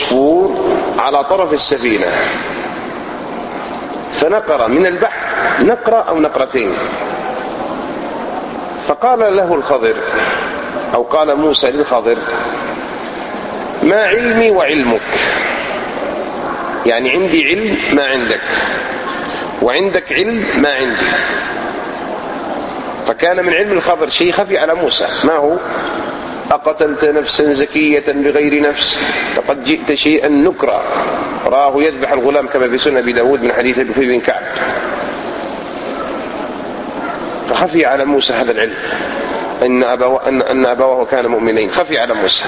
عصفور على طرف السفينة. فنقر من البحر نقرة أو نقرتين. فقال له الخضر أو قال موسى للخضر ما علمي وعلمك. يعني عندي علم ما عندك وعندك علم ما عندي. فكان من علم الخضر شيء خفي على موسى. ما هو؟ أقتلت نفسا زكية بغير نفس لقد جئت شيئا نكرا. راه يذبح الغلام كما في سنة أبي داود من حديث أبي بن كعب. فخفي على موسى هذا العلم أن أبوه, أن, أبوه كان مؤمنين. خفي على موسى.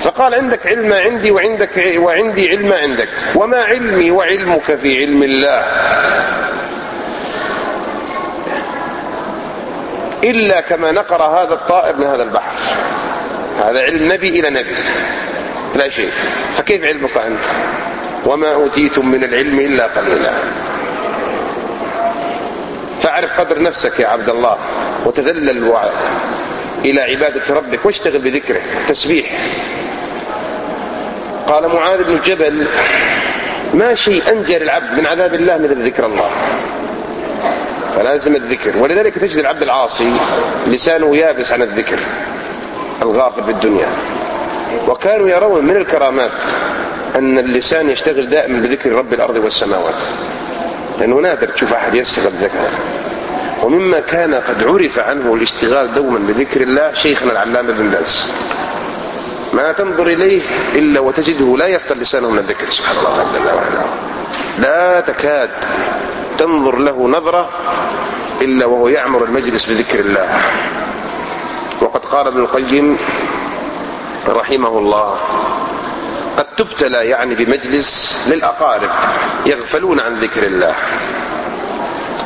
فقال عندك علم عندي وعندك وعندي علم عندك وما علمي وعلمك في علم الله؟ إلا كما نقر هذا الطائر من هذا البحر. هذا علم نبي إلى نبي. لا شيء. فكيف علمك أنت؟ وما أوتيتم من العلم إلا قليلا. فاعرف قدر نفسك يا عبد الله وتذلل إلى عبادة ربك واشتغل بذكره تسبيح. قال معاذ بن جبل ما شيء أنجى للعبد من عذاب الله مثل ذكر الله. فلازم الذكر. ولذلك تجد العبد العاصي لسانه يابس عن الذكر الغافل بالدنيا. وكانوا يرون من الكرامات أن اللسان يشتغل دائما بذكر رب الأرض والسماوات. لأنه نادر تشوف أحد يشتغل بذكر ومما كان قد عرف عنه الاشتغال دوما بذكر الله شيخنا العلامة بن باز. ما تنظر إليه إلا وتجده لا يفتر لسانه من الذكر سبحان الله. لا تكاد تنظر له نظرة إلا وهو يعمر المجلس بذكر الله. وقد قال ابن القيم رحمه الله قد تبتلى يعني بمجلس للأقارب يغفلون عن ذكر الله.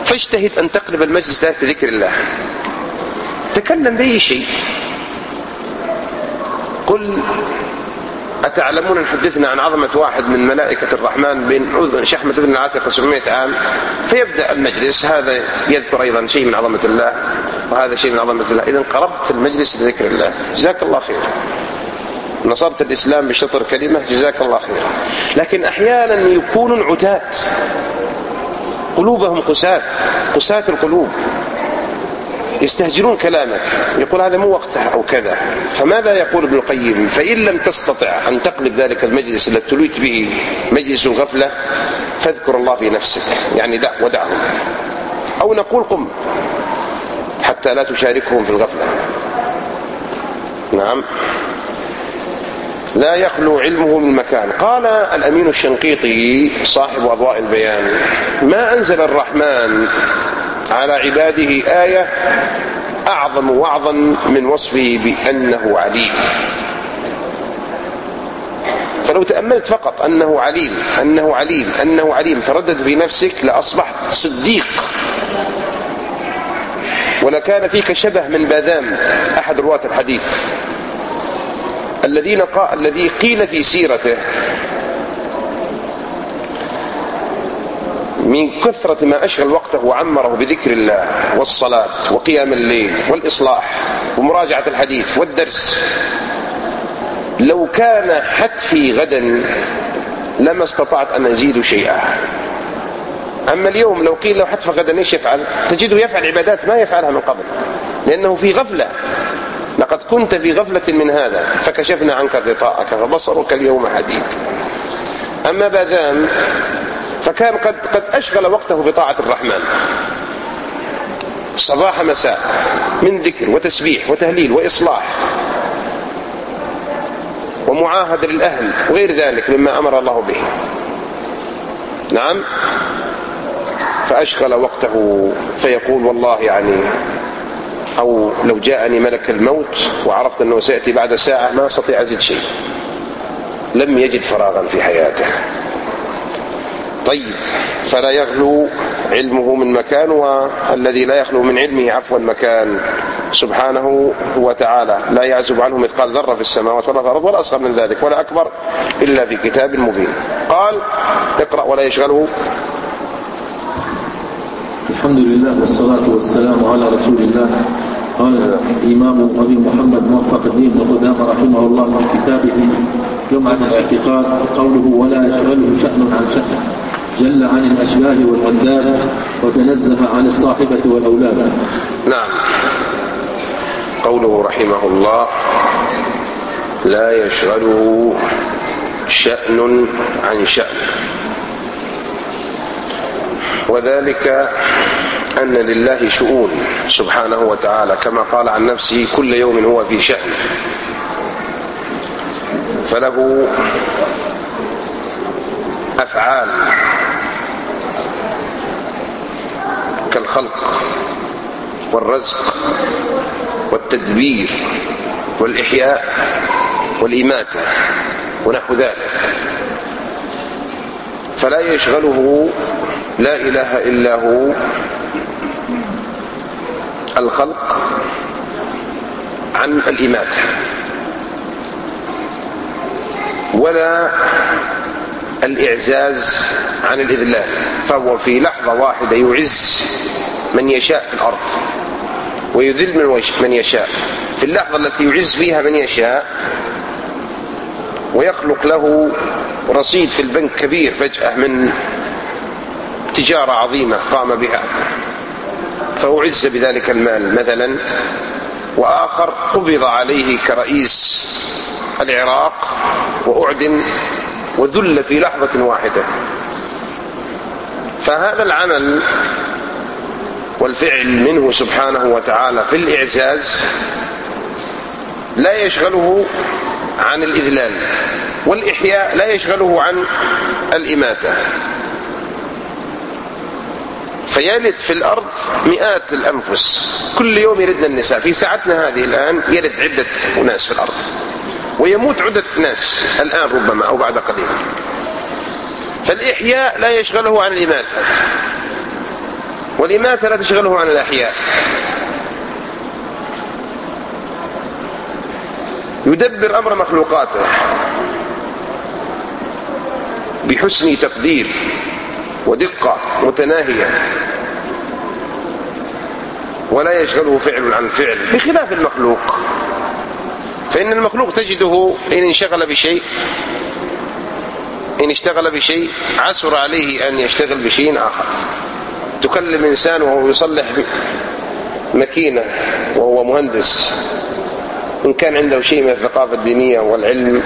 فاجتهد أن تقلب المجلس ذلك بذكر الله. تكلم بأي شيء؟ قل أتعلمون أن حدثنا عن عظمة واحد من ملائكة الرحمن بين أذن شحمة بن العاتق 700 عام فيبدأ المجلس. هذا يذكر أيضا شيء من عظمة الله وهذا شيء من عظمة الله. إذا قربت المجلس بذكر الله. جزاك الله خير. نصرت الإسلام بشطر كلمة جزاك الله خير. لكن أحيانا يكون عتات قلوبهم قساة. قساة القلوب. يستهجنون كلامك. يقول هذا مو وقته أو كذا. فماذا يقول ابن القيم؟ فإن لم تستطع أن تقلب ذلك المجلس الذي تلويت به مجلس الغفلة فاذكر الله في نفسك. يعني دع ودعهم أو نقول قم حتى لا تشاركهم في الغفلة. نعم. لا يخلو علمه من مكان. قال الأمين الشنقيطي صاحب أضواء البيان ما أنزل الرحمن على عباده آية أعظم وعظا من وصفه بأنه عليم. فلو تأملت فقط أنه عليم أنه عليم أنه عليم تردد في نفسك لأصبحت صديق. ولكان فيك شبه من باذام أحد رواة الحديث. الذين قال الذي قيل في سيرته من كثرة ما أشغل وقته وعمره بذكر الله والصلاة وقيام الليل والإصلاح ومراجعة الحديث والدرس. لو كان حتفي غدا لما استطعت أن أزيد شيئا. أما اليوم لو قيل له حتف غدا إيش يفعل؟ تجده يفعل عبادات ما يفعلها من قبل لأنه في غفلة. لقد كنت في غفلة من هذا فكشفنا عنك غطاءك فبصرك اليوم حديد. أما باذان فكان قد, قد أشغل وقته بطاعة الرحمن. صباح مساء من ذكر وتسبيح وتهليل وإصلاح ومعاهدة للأهل وغير ذلك مما أمر الله به. نعم؟ فأشغل وقته فيقول والله يعني أو لو جاءني ملك الموت وعرفت أنه سيأتي بعد ساعة ما أستطيع أزيد شيء. لم يجد فراغا في حياته. طيب فلا يخلو علمه من مكان والذي لا يخلو من علمه عفوا مكان سبحانه وتعالى. لا يعزب عنه مثقال ذرة في السماوات ولا في الأرض ولا أصغر من ذلك ولا أكبر إلا في كتاب مبين. قال اقرأ ولا يشغله. الحمد لله والصلاة والسلام على رسول الله. قال الإمام أبي محمد موفق الدين بن قدامة رحمه الله في كتابه لمعة الاعتقاد قوله ولا يشغله شأن عن شأن جل عن الأشباه والأنداد وتنزه عن الصاحبة والأولاد. نعم. قوله رحمه الله لا يشغله شأن عن شأن. وذلك أن لله شؤون سبحانه وتعالى كما قال عن نفسه كل يوم هو في شأن. فله أفعال كالخلق والرزق والتدبير والإحياء والإماتة ونحو ذلك. فلا يشغله لا إله إلا هو الخلق عن الإماتة ولا الإعزاز عن الإذلال فهو في لحظة واحدة يعز من يشاء في الأرض ويذل من يشاء. في اللحظة التي يعز فيها من يشاء ويخلق له رصيد في البنك كبير فجأة من تجارة عظيمة قام بها. فأعز بذلك المال مثلا وآخر قبض عليه كرئيس العراق وأعدم وذل في لحظة واحدة. فهذا العمل والفعل منه سبحانه وتعالى في الإعزاز لا يشغله عن الإذلال والإحياء لا يشغله عن الإماتة. فيلد في الأرض مئات الأنفس كل يوم يردن النساء. في ساعتنا هذه الآن يلد عدة أناس في الأرض. ويموت عدة ناس الآن ربما أو بعد قليل. فالإحياء لا يشغله عن الإماتة. والإماتة لا تشغله عن الأحياء. يدبر أمر مخلوقاته بحسن تقدير ودقة متناهية. ولا يشغله فعل عن فعل بخلاف المخلوق. فإن المخلوق تجده إن انشغل بشيء إن اشتغل بشيء عسر عليه أن يشتغل بشيء آخر. تكلم إنسان وهو يصلح ماكينة وهو مهندس إن كان عنده شيء من الثقافة الدينية والعلم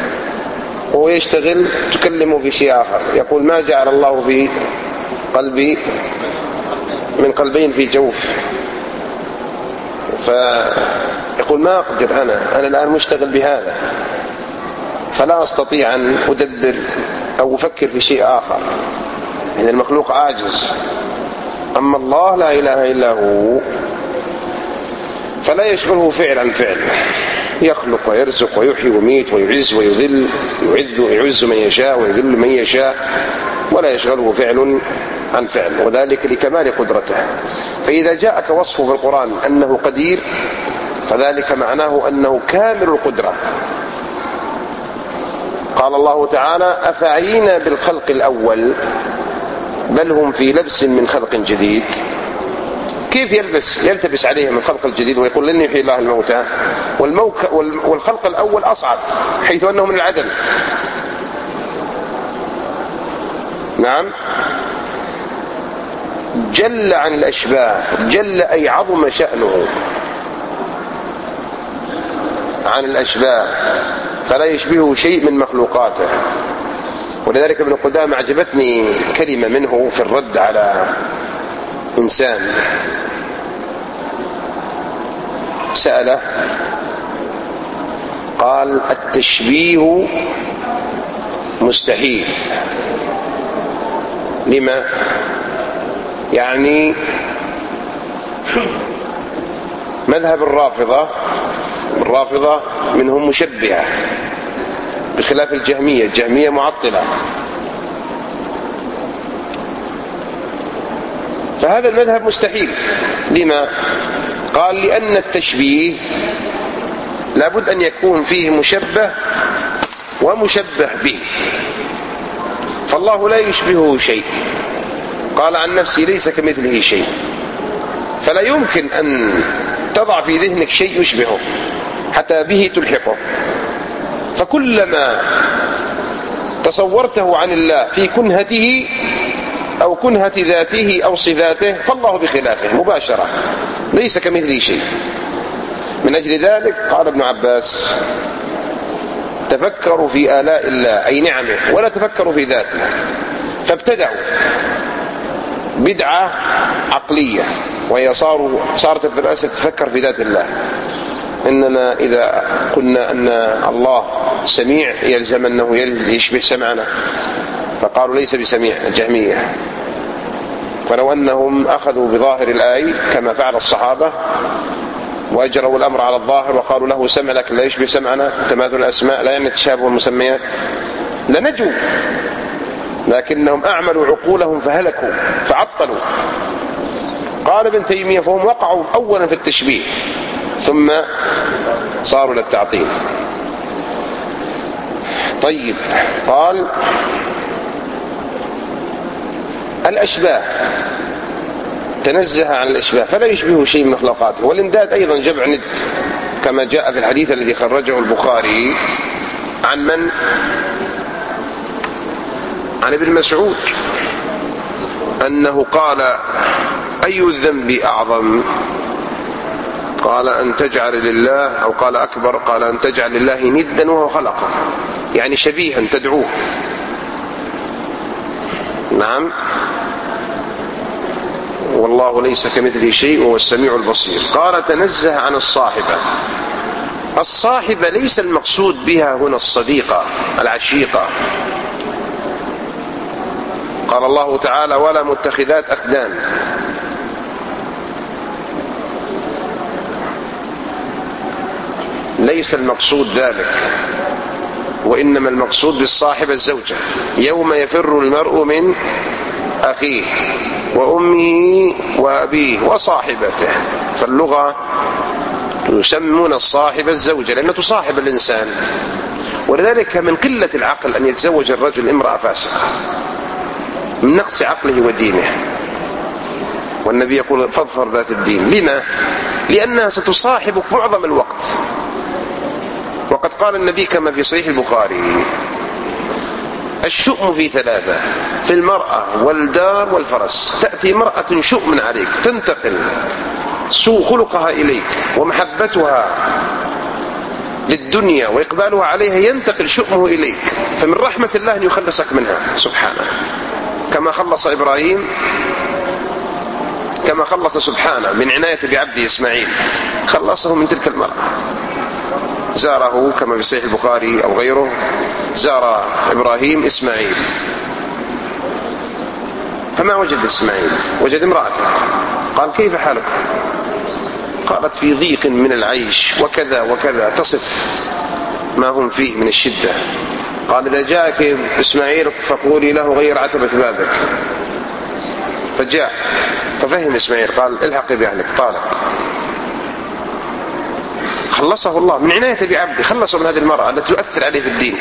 وهو يشتغل تكلمه بشيء آخر. يقول ما جعل الله في قلبي من قلبين في جوف. فيقول ما أقدر أنا أنا الآن مشتغل بهذا. فلا أستطيع أن أدبر أو أفكر في شيء آخر. إن المخلوق عاجز. أما الله لا إله إلا هو. فلا يشغله فعل عن فعل. يخلق ويرزق ويحيي ويميت ويعز ويذل. يعز ويعز من يشاء ويذل من يشاء. ولا يشغله فعل عن فعل. وذلك لكمال قدرته. فإذا جاءك وصفه في القرآن أنه قدير فذلك معناه أنه كامل القدرة. قال الله تعالى أفعينا بالخلق الأول؟ بل هم في لبس من خلق جديد. كيف يلبس؟ يلتبس عليهم الخلق الجديد ويقول لن يحيي الله الموتى. والموك والخلق الأول أصعب حيث أنه من العدم. نعم. جل عن الأشباه جل أي عظم شأنه. عن الأشباه فلا يشبهه شيء من مخلوقاته. ولذلك ابن قدام أعجبتني كلمة منه في الرد على إنسان. سأله قال التشبيه مستحيل. لما؟ يعني مذهب الرافضة الرافضة منهم مشبهة بخلاف الجهمية الجهمية معطلة. فهذا المذهب مستحيل. لما؟ قال لأن التشبيه لابد أن يكون فيه مشبه ومشبه به. فالله لا يشبهه شيء. قال عن نفسي ليس كمثله شيء. فلا يمكن أن تضع في ذهنك شيء يشبهه. حتى به تلحقه. فكلما تصورته عن الله في كنهته أو كنهة ذاته أو صفاته فالله بخلافه مباشرة. ليس كمثله شيء. من أجل ذلك قال ابن عباس تفكروا في آلاء الله أي نعمه ولا تفكروا في ذاته. فابتدعوا بدعة عقلية وهي صاروا صارت الفلاسفة تفكر في ذات الله. إننا إذا قلنا أن الله سميع يلزم أنه يشبه سمعنا. فقالوا ليس بسميع الجهمية ولو أنهم أخذوا بظاهر الآية كما فعل الصحابة وأجروا الأمر على الظاهر وقالوا له سمع لكن لا يشبه سمعنا تماثل الأسماء لا يعني تشابه المسميات. لنجوا. لكنهم أعملوا عقولهم فهلكوا فعطلوا. قال ابن تيمية فهم وقعوا أولا في التشبيه. ثم صاروا للتعطيل طيب قال الأشباه تنزه عن الإشباه فلا يشبه شيء من مخلوقاته. والإمداد أيضا جمع ند كما جاء في الحديث الذي خرجه البخاري عن من؟ عن ابن مسعود أنه قال أي الذنب أعظم؟ قال أن تجعل لله أو قال أكبر قال أن تجعل لله ندا وهو خلقك. يعني شبيها تدعوه. نعم. والله ليس كمثله شيء وهو السميع البصير. قال تنزه عن الصاحبة. الصاحبة ليس المقصود بها هنا الصديقة العشيقة. قال الله تعالى ولا متخذات أخدان. ليس المقصود ذلك وإنما المقصود بالصاحب الزوجة. يوم يفر المرء من أخيه وأمه وأبيه وصاحبته. فاللغة يسمون الصاحب الزوجة لأنها تصاحب الإنسان. ولذلك من قلة العقل أن يتزوج الرجل امرأة فاسقة. من نقص عقله ودينه. والنبي يقول فاظفر ذات الدين. لما؟ لأنها ستصاحبك معظم الوقت. قال النبي كما في صحيح البخاري. الشؤم في ثلاثة في المرأة والدار والفرس. تأتي امرأة شؤم عليك تنتقل. سوء خلقها إليك ومحبتها للدنيا وإقبالها عليها ينتقل شؤمه إليك. فمن رحمة الله أن يخلصك منها. سبحانه. كما خلص إبراهيم كما خلص سبحانه من عناية بعبده إسماعيل. خلصه من تلك المرأة. زاره كما في صحيح البخاري أو غيره زار إبراهيم إسماعيل. فما وجد إسماعيل؟ وجد امرأته. قال كيف حالك؟ قالت في ضيق من العيش وكذا وكذا تصف ما هم فيه من الشدة. قال إذا جاءك إسماعيل فقولي له غير عتبة بابك. فجاء ففهم إسماعيل قال الحقي بأهلك طالق. خلصه الله. من عناية بعبده. خلصه من هذه المرأة التي تؤثر عليه في الدين.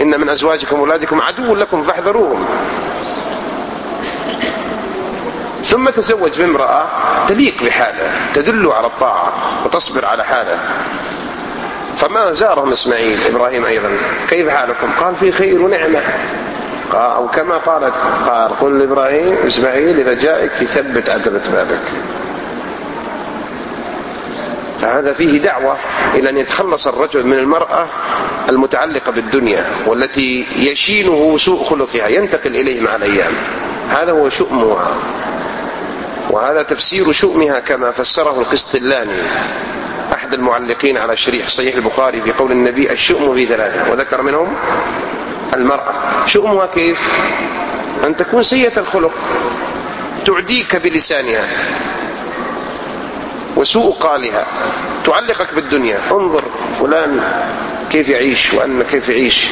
إن من أزواجكم وأولادكم عدو لكم فاحذروهم. ثم تزوج بامرأة تليق بحالة. تدل على الطاعة وتصبر على حالة. فما زارهم إسماعيل إبراهيم أيضا. كيف حالكم؟ قال في خير ونعمة. أو كما قالت قال قل لإبراهيم إسماعيل إذا جاءك يثبت عتبة بابك فهذا فيه دعوة إلى أن يتخلص الرجل من المرأة المتعلقة بالدنيا والتي يشينه سوء خلقها ينتقل إليه مع الأيام. هذا هو شؤمها. وهذا تفسير شؤمها كما فسره القسطلاني أحد المعلقين على شريح صحيح البخاري في قول النبي الشؤم في ثلاثة. وذكر منهم المرأة. شؤمها كيف؟ أن تكون سيئة الخلق تعديك بلسانها. وسوء قالها تعلقك بالدنيا. انظر فلان كيف يعيش وأن كيف يعيش.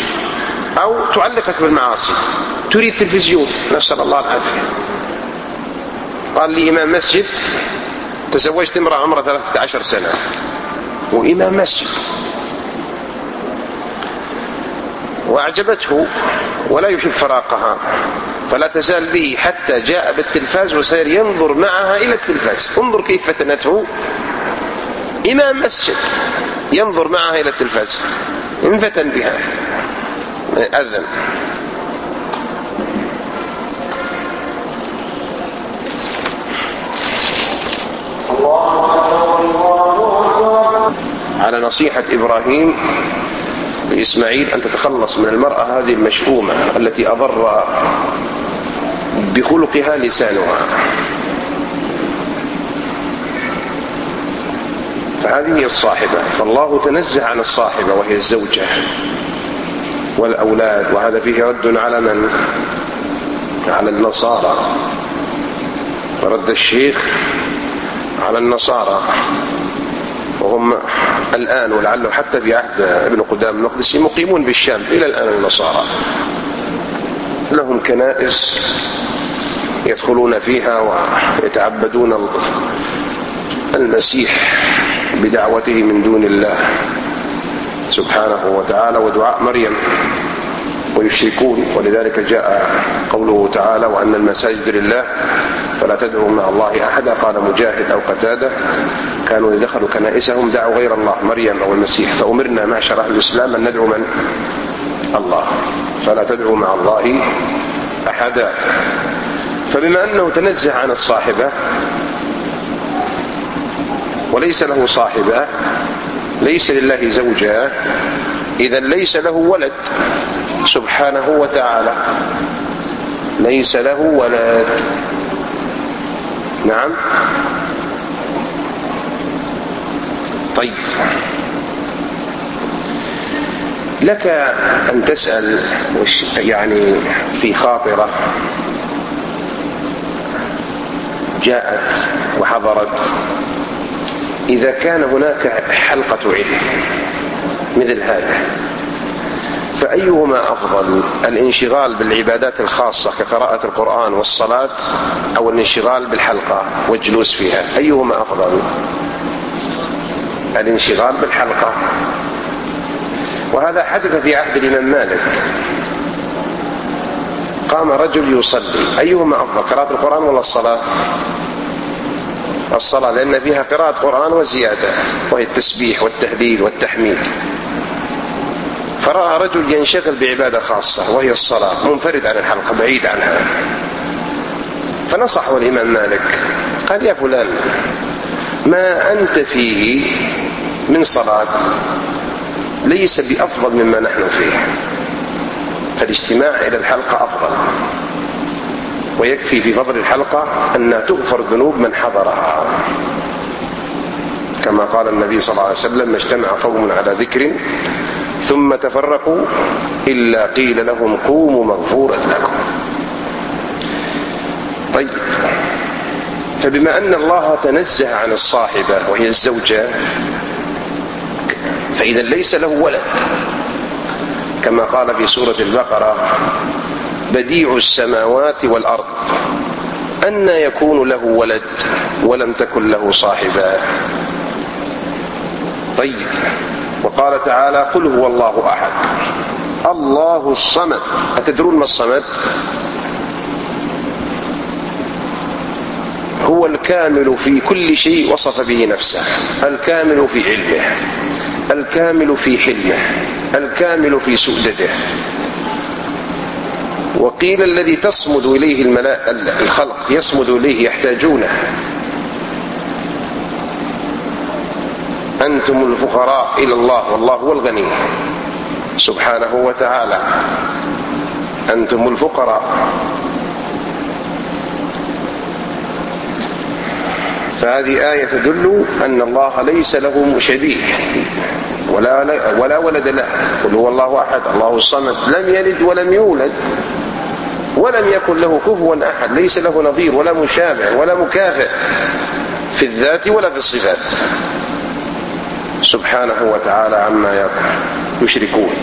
أو تعلقك بالمعاصي. تريد تلفزيون. نسأل الله العافية. قال لي إمام مسجد تزوجت امرأة عمرها 13 سنة. وإمام مسجد. وأعجبته ولا يحب فراقها فلا تزال به حتى جاء بالتلفاز وصير ينظر معها إلى التلفاز. انظر كيف فتنته إمام مسجد ينظر معها إلى التلفاز. انفتن بها. أذن. على نصيحة إبراهيم لإسماعيل أن تتخلص من المرأة هذه المشؤومة التي أضر بخلقها لسانها. فهذه هي الصاحبة. فالله تنزه عن الصاحبة وهي الزوجة والأولاد وهذا فيه رد على من؟ على النصارى. رد الشيخ على النصارى. وهم الآن ولعله حتى في عهد ابن قدام المقدسي مقيمون بالشام إلى الآن النصارى. لهم كنائس يدخلون فيها ويتعبدون المسيح بدعوته من دون الله سبحانه وتعالى ودعاء مريم ويشركون. ولذلك جاء قوله تعالى وأن المساجد لله فلا تدعوا مع الله أحدا. قال مجاهد أو قتادة. كانوا إذا دخلوا كنائسهم دعوا غير الله مريم أو المسيح. فأمرنا معشر أهل الإسلام أن ندعو من؟ الله. فلا تدعوا مع الله أحدا. فبما أنه تنزه عن الصاحبة وليس له صاحبة ليس لله زوجة إذا ليس له ولد سبحانه وتعالى. ليس له ولد. نعم. طيب. لك أن تسأل يعني في خاطرة جاءت وحضرت. إذا كان هناك حلقة علم مثل هذا فأيهما أفضل؟ الانشغال بالعبادات الخاصة كقراءة القرآن والصلاة أو الانشغال بالحلقة والجلوس فيها؟ أيهما أفضل؟ الانشغال بالحلقة. وهذا حدث في عهد الإمام مالك. قام رجل يصلي. أيهما أفضل قراءة القرآن ولا الصلاة؟ الصلاة لأن فيها قراءة قرآن وزيادة وهي التسبيح والتهليل والتحميد. فرأى رجل ينشغل بعبادة خاصة وهي الصلاة منفرد عن الحلقة بعيد عنها. فنصحه الإمام مالك قال يا فلان ما أنت فيه من صلاة ليس بأفضل مما نحن فيه. فالاجتماع إلى الحلقة أفضل. ويكفي في فضل الحلقة أنها تغفر ذنوب من حضرها. كما قال النبي صلى الله عليه وسلم اجتمع قوم على ذكر ثم تفرقوا إلا قيل لهم قوموا مغفورا لكم. طيب. فبما أن الله تنزه عن الصاحبة وهي الزوجة فإذا ليس له ولد. كما قال في سورة البقرة بديع السماوات والأرض. أن يكون له ولد ولم تكن له صاحبة. طيب. وقال تعالى قل هو الله أحد. الله الصمد. أتدرون ما الصمد؟ هو الكامل في كل شيء وصف به نفسه. الكامل في علمه. الكامل في حلمه. الكامل في سؤدده. وقيل الذي تصمد إليه الخلق يصمد إليه يحتاجونه. أنتم الفقراء إلى الله والله هو الغني سبحانه وتعالى. أنتم الفقراء. فهذه آية تدل أن الله ليس له شبيه ولا ولا ولد له. قل هو الله أحد. الله الصمد. لم يلد ولم يولد. ولم يكن له كفوا أحد. ليس له نظير ولا مشابه ولا مكافئ في الذات ولا في الصفات. سبحانه وتعالى عما يشركون.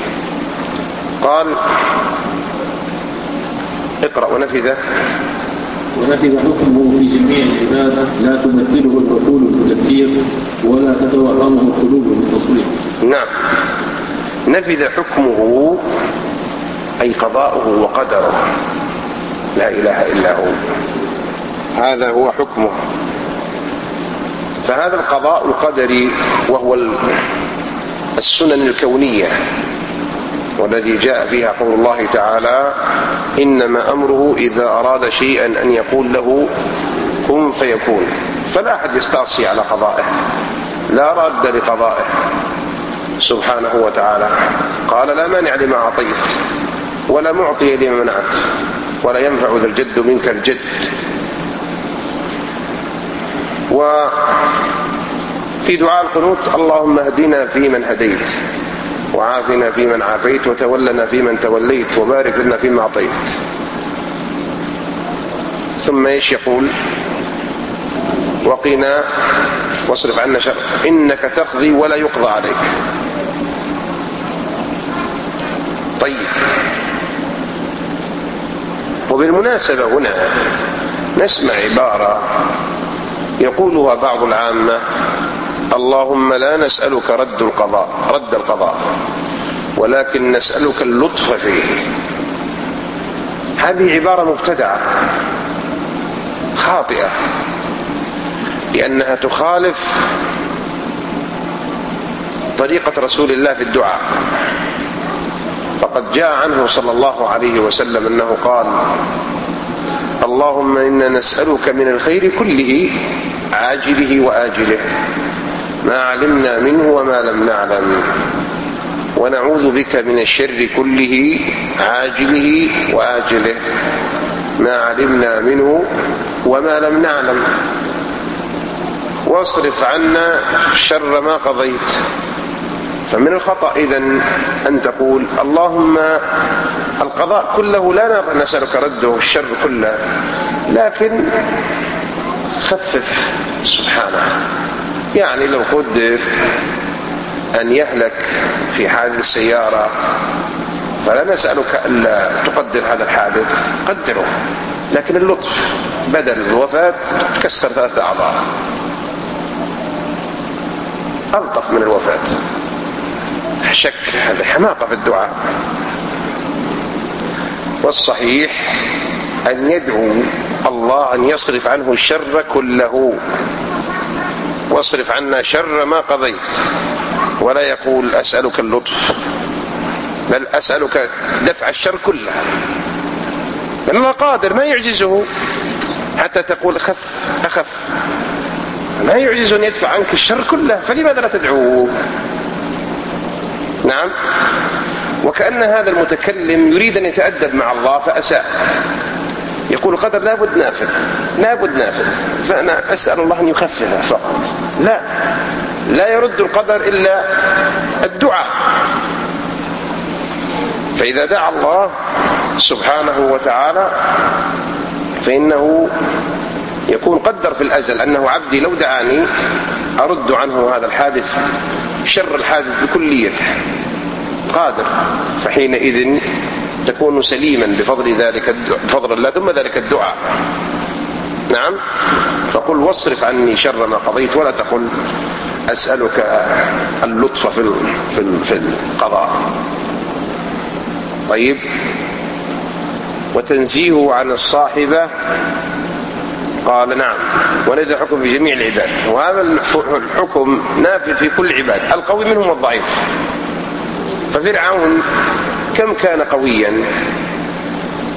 قال اقرأ ونفذ ونفذ حكمه في جميع العبادة لا تمثله العقول بالتفكير ولا تتوهمه القلوب بالتصوير. نعم. نفذ حكمه أي قضاؤه وقدره. لا إله إلا هو. هذا هو حكمه. فهذا القضاء القدري وهو السنن الكونية. والذي جاء فيها قول الله تعالى إنما أمره إذا أراد شيئا أن يقول له كن فيكون. فلا أحد يستعصي على قضائه. لا راد لقضائه. سبحانه وتعالى. قال لا مانع لما أعطيت ولا معطي لما منعت ولا ينفع ذا الجد منك الجد. وفي دعاء القنوت اللهم اهدنا فيمن هديت. وعافنا فيمن عافيت وتولنا فيمن توليت وبارك لنا فيما أعطيت. ثم إيش يقول؟ وقنا واصرف عنا شر إنك تقضي ولا يقضى عليك. طيب. وبالمناسبة هنا نسمع عبارة يقولها بعض العامة اللهم لا نسألك رد القضاء رد القضاء ولكن نسألك اللطف فيه. هذه عبارة مبتدعة خاطئة لأنها تخالف طريقة رسول الله في الدعاء. فقد جاء عنه صلى الله عليه وسلم أنه قال اللهم إنا نسألك من الخير كله عاجله وآجله. ما علمنا منه وما لم نعلم. ونعوذ بك من الشر كله عاجله وآجله. ما علمنا منه وما لم نعلم. واصرف عنا شر ما قضيت. فمن الخطأ إذا أن تقول اللهم القضاء كله لا نسألك رده الشر كله. لكن خفف سبحانه. يعني لو قدر أن يهلك في حادث السيارة فلا نسألك ألا تقدر هذا الحادث. قدره. لكن اللطف بدل الوفاة تكسر ثلاثة أعضاء. ألطف من الوفاة. شك هذا حماقة في الدعاء. والصحيح أن يدعو الله أن يصرف عنه الشر كله. واصرف عنا شر ما قضيت. ولا يقول أسألك اللطف بل أسألك دفع الشر كله. بل الله قادر ما يعجزه حتى تقول أخف أخف. ما يعجز أن يدفع عنك الشر كله فلماذا لا تدعوه؟ نعم. وكأن هذا المتكلم يريد أن يتأدب مع الله فأساء. يقول القدر لابد نافذ لابد نافذ فأنا أسأل الله أن يخففه فقط. لا لا يرد القدر إلا الدعاء. فإذا دعا الله سبحانه وتعالى فإنه يكون قدر في الأزل أنه عبدي لو دعاني أرد عنه هذا الحادث شر الحادث بكليته. قادر. فحينئذ تكون سليما بفضل ذلك بفضل الله ثم ذلك الدعاء. نعم؟ فقل واصرف عني شر ما قضيت ولا تقل أسألك اللطف في في في القضاء. طيب. وتنزيهه عن الصاحبة. قال نعم. وليس الحكم في جميع العباد. وهذا الحكم نافذ في كل عباد القوي منهم والضعيف ففرعون كم كان قويا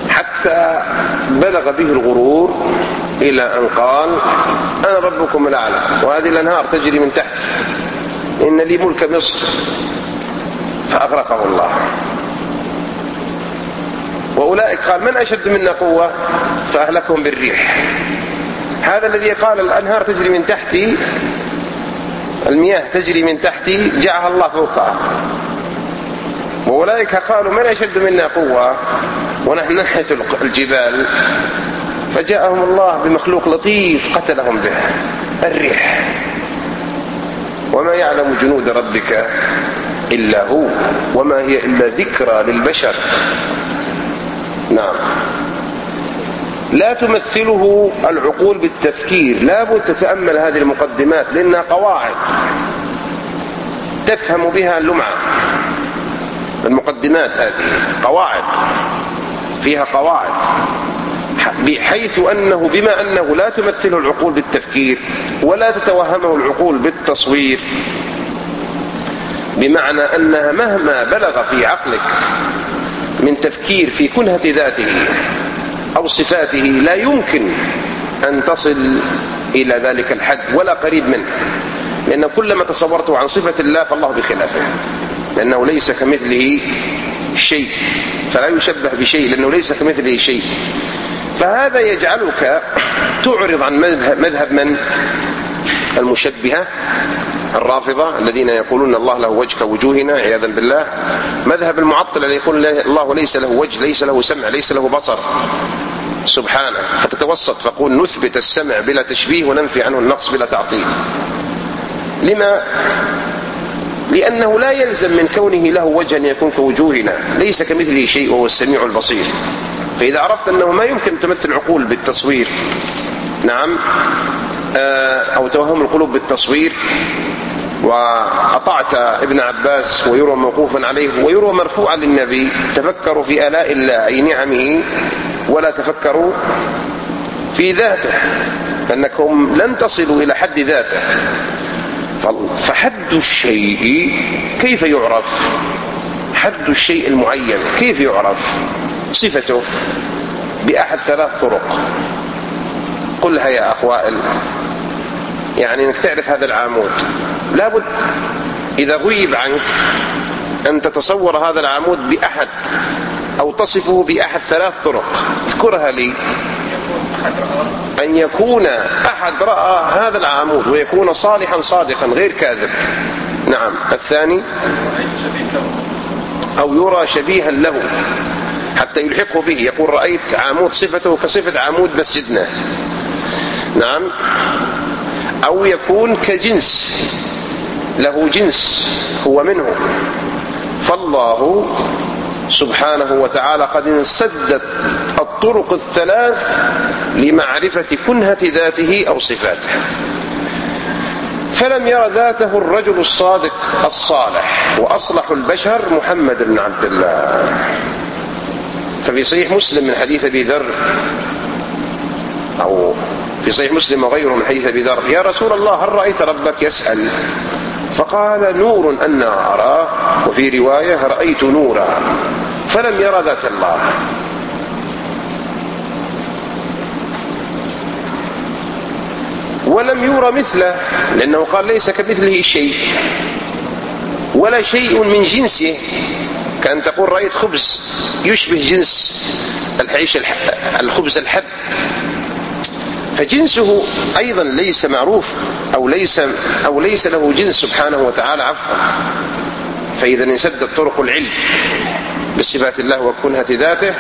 حتى بلغ به الغرور إلى أن قال أنا ربكم الأعلى وهذه الأنهار تجري من تحت إن لي ملك مصر فأغرقه الله. وأولئك قال من أشد منا قوة؟ فأهلكهم بالريح. هذا الذي قال الأنهار تجري من تحتي المياه تجري من تحتي جعلها الله فوقها. وأولئك قالوا من أشد منا قوة؟ ونحن نحية الجبال. فجاءهم الله بمخلوق لطيف قتلهم به. الريح. وما يعلم جنود ربك إلا هو. وما هي إلا ذكرى للبشر. نعم. لا تمثله العقول بالتفكير. لابد تتأمل هذه المقدمات لأنها قواعد. تفهم بها اللمعة. المقدمات هذه قواعد فيها قواعد بحيث أنه بما أنه لا تمثله العقول بالتفكير ولا تتوهمه العقول بالتصوير بمعنى أنها مهما بلغ في عقلك من تفكير في كنهة ذاته أو صفاته لا يمكن أن تصل إلى ذلك الحد ولا قريب منه لأن كلما تصورته عن صفة الله فالله بخلافه. لأنه ليس كمثله شيء فلا يشبه بشيء لأنه ليس كمثله شيء. فهذا يجعلك تعرض عن مذهب من؟ المشبهة الرافضة الذين يقولون الله له وجه كوجوهنا عياذا بالله. مذهب المعطل الذي يقول الله ليس له وجه ليس له سمع ليس له بصر. سبحانه. فتتوسط فقول نثبت السمع بلا تشبيه وننفي عنه النقص بلا تعطيل. لما لأنه لا يلزم من كونه له وجه أن يكون كوجوهنا. ليس كمثله شيء وهو السميع البصير. فإذا عرفت أنه ما يمكن تمثل العقول بالتصوير نعم آه، أو توهم القلوب بالتصوير وأطعت ابن عباس ويروى موقوفا عليه ويروى مرفوعا للنبي تفكروا في آلاء الله أي نعمه ولا تفكروا في ذاته أنكم لن تصلوا إلى حد ذاته. فحد الشيء كيف يعرف؟ حد الشيء المعين كيف يعرف؟ صفته بأحد ثلاث طرق. قلها يا أخ وائل يعني إنك تعرف هذا العمود. لابد إذا غيب عنك أن تتصور هذا العمود بأحد أو تصفه بأحد ثلاث طرق. اذكرها لي. أن يكون أحد رأى هذا العمود ويكون صالحا صادقا غير كاذب. نعم. الثاني؟ أو يرى شبيها له حتى يلحقه به يقول رأيت عمود صفته كصفة عمود مسجدنا. نعم. أو يكون كجنس له جنس هو منه. فالله سبحانه وتعالى قد انسدت الطرق الثلاث لمعرفة كنهة ذاته أو صفاته. فلم ير ذاته الرجل الصادق الصالح وأصلح البشر محمد بن عبد الله. ففي صحيح مسلم من حديث أبي ذر أو في صحيح مسلم وغيره من حديث أبي ذر يا رسول الله هل رأيت ربك يسأل؟ فقال نور أنا أراه وفي رواية رأيت نورا. فلم يرى ذات الله. ولم يرى مثله لأنه قال ليس كمثله شيء. ولا شيء من جنسه. كأن تقول رأيت خبز يشبه جنس الحيش الخبز الحب. فجنسه أيضا ليس معروف أو ليس, أو ليس له جنس سبحانه وتعالى عفوا. فإذا انسدت طرق العلم. بصفات الله وكنهة ذاته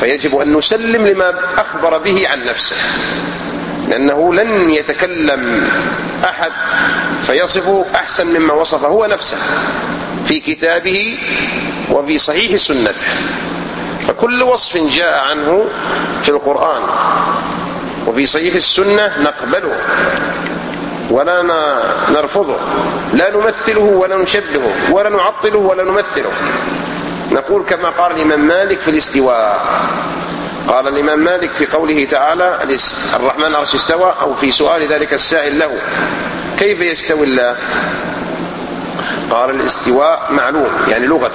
فيجب أن نسلم لما أخبر به عن نفسه. لأنه لن يتكلم أحد فيصفه أحسن مما وصف هو نفسه في كتابه وفي صحيح سنته. فكل وصف جاء عنه في القرآن وفي صحيح السنة نقبله ولا نرفضه. لا نمثله ولا نشبهه ولا نعطله ولا نمثله. نقول كما قال الإمام مالك في الاستواء. قال الإمام مالك في قوله تعالى الرحمن عرش استوى أو في سؤال ذلك السائل له كيف يستوي الله؟ قال الاستواء معلوم يعني لغة.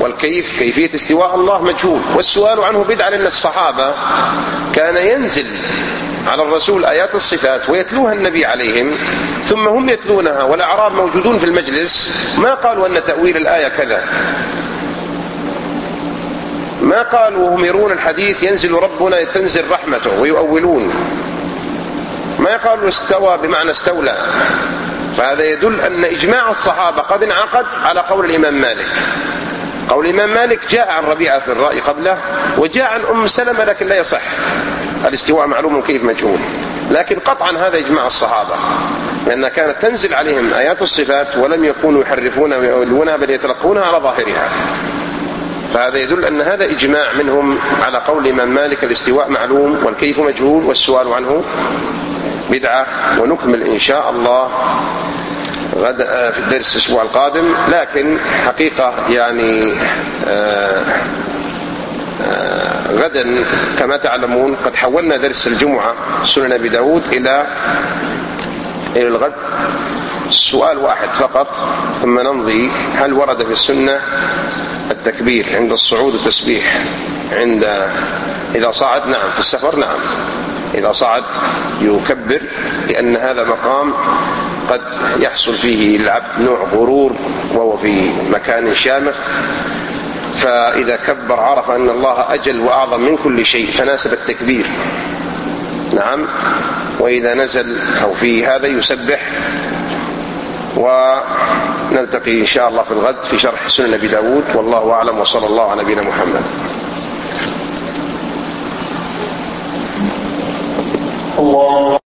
والكيف كيفية استواء الله مجهول. والسؤال عنه بدعة لأن الصحابة كان ينزل على الرسول آيات الصفات ويتلوها النبي عليهم ثم هم يتلونها والأعراب موجودون في المجلس ما قالوا أن تأويل الآية كذا؟ ما قالوا وهم يرون الحديث ينزل ربنا تنزل رحمته ويؤولون. ما قالوا استوى بمعنى استولى. فهذا يدل أن إجماع الصحابة قد انعقد على قول الإمام مالك. قول الإمام مالك جاء عن ربيعة في الرأي قبله وجاء عن أم سلمة لكن لا يصح. الاستواء معلوم كيف مجهول. لكن قطعا هذا إجماع الصحابة لأنها كانت تنزل عليهم آيات الصفات ولم يكونوا يحرفون ويؤولونها بل يتلقونها على ظاهرها. فهذا يدل أن هذا إجماع منهم على قول الإمام مالك الاستواء معلوم والكيف مجهول والسؤال عنه بدعة ونكمل إن شاء الله غدا في الدرس الأسبوع القادم. لكن حقيقة يعني آه، آه، غدا كما تعلمون قد حولنا درس الجمعة سنن أبي داود إلى إلى الغد. سؤال واحد فقط ثم نمضي. هل ورد في السنة التكبير عند الصعود التسبيح عند إذا صعد؟ نعم في السفر نعم. إذا صعد يكبر لأن هذا مقام قد يحصل فيه للعبد نوع غرور وهو في مكان شامخ. فإذا كبر عرف أن الله أجل وأعظم من كل شيء فناسب التكبير. نعم. وإذا نزل أو في هذا يسبح. ونلتقي إن شاء الله في الغد في شرح سنن أبي داود. والله أعلم وصلى الله على نبينا محمد. الله